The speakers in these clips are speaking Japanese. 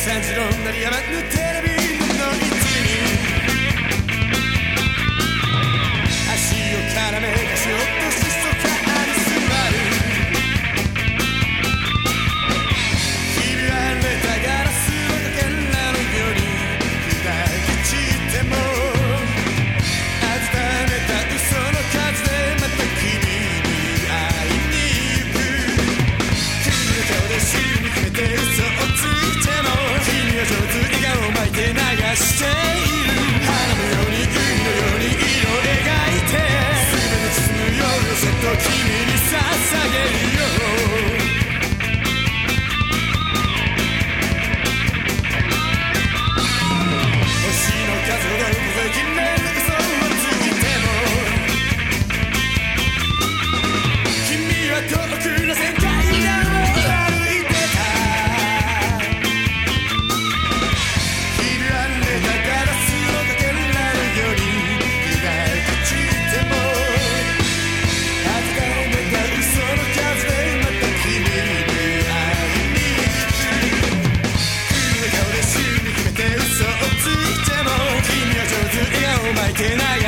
3時の鳴りやまぬテレビ tonight.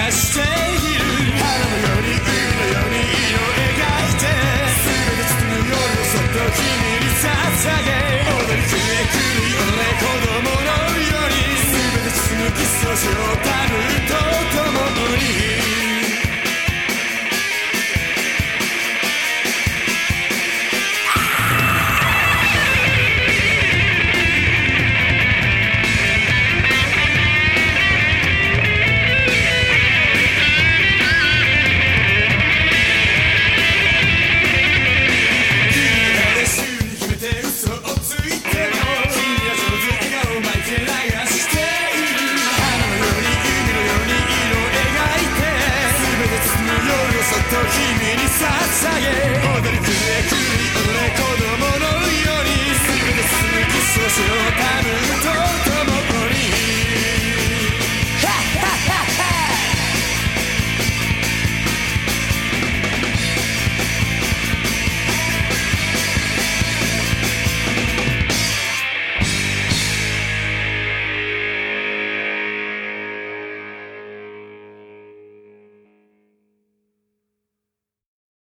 君に捧げ。踊りつねいり俺子供の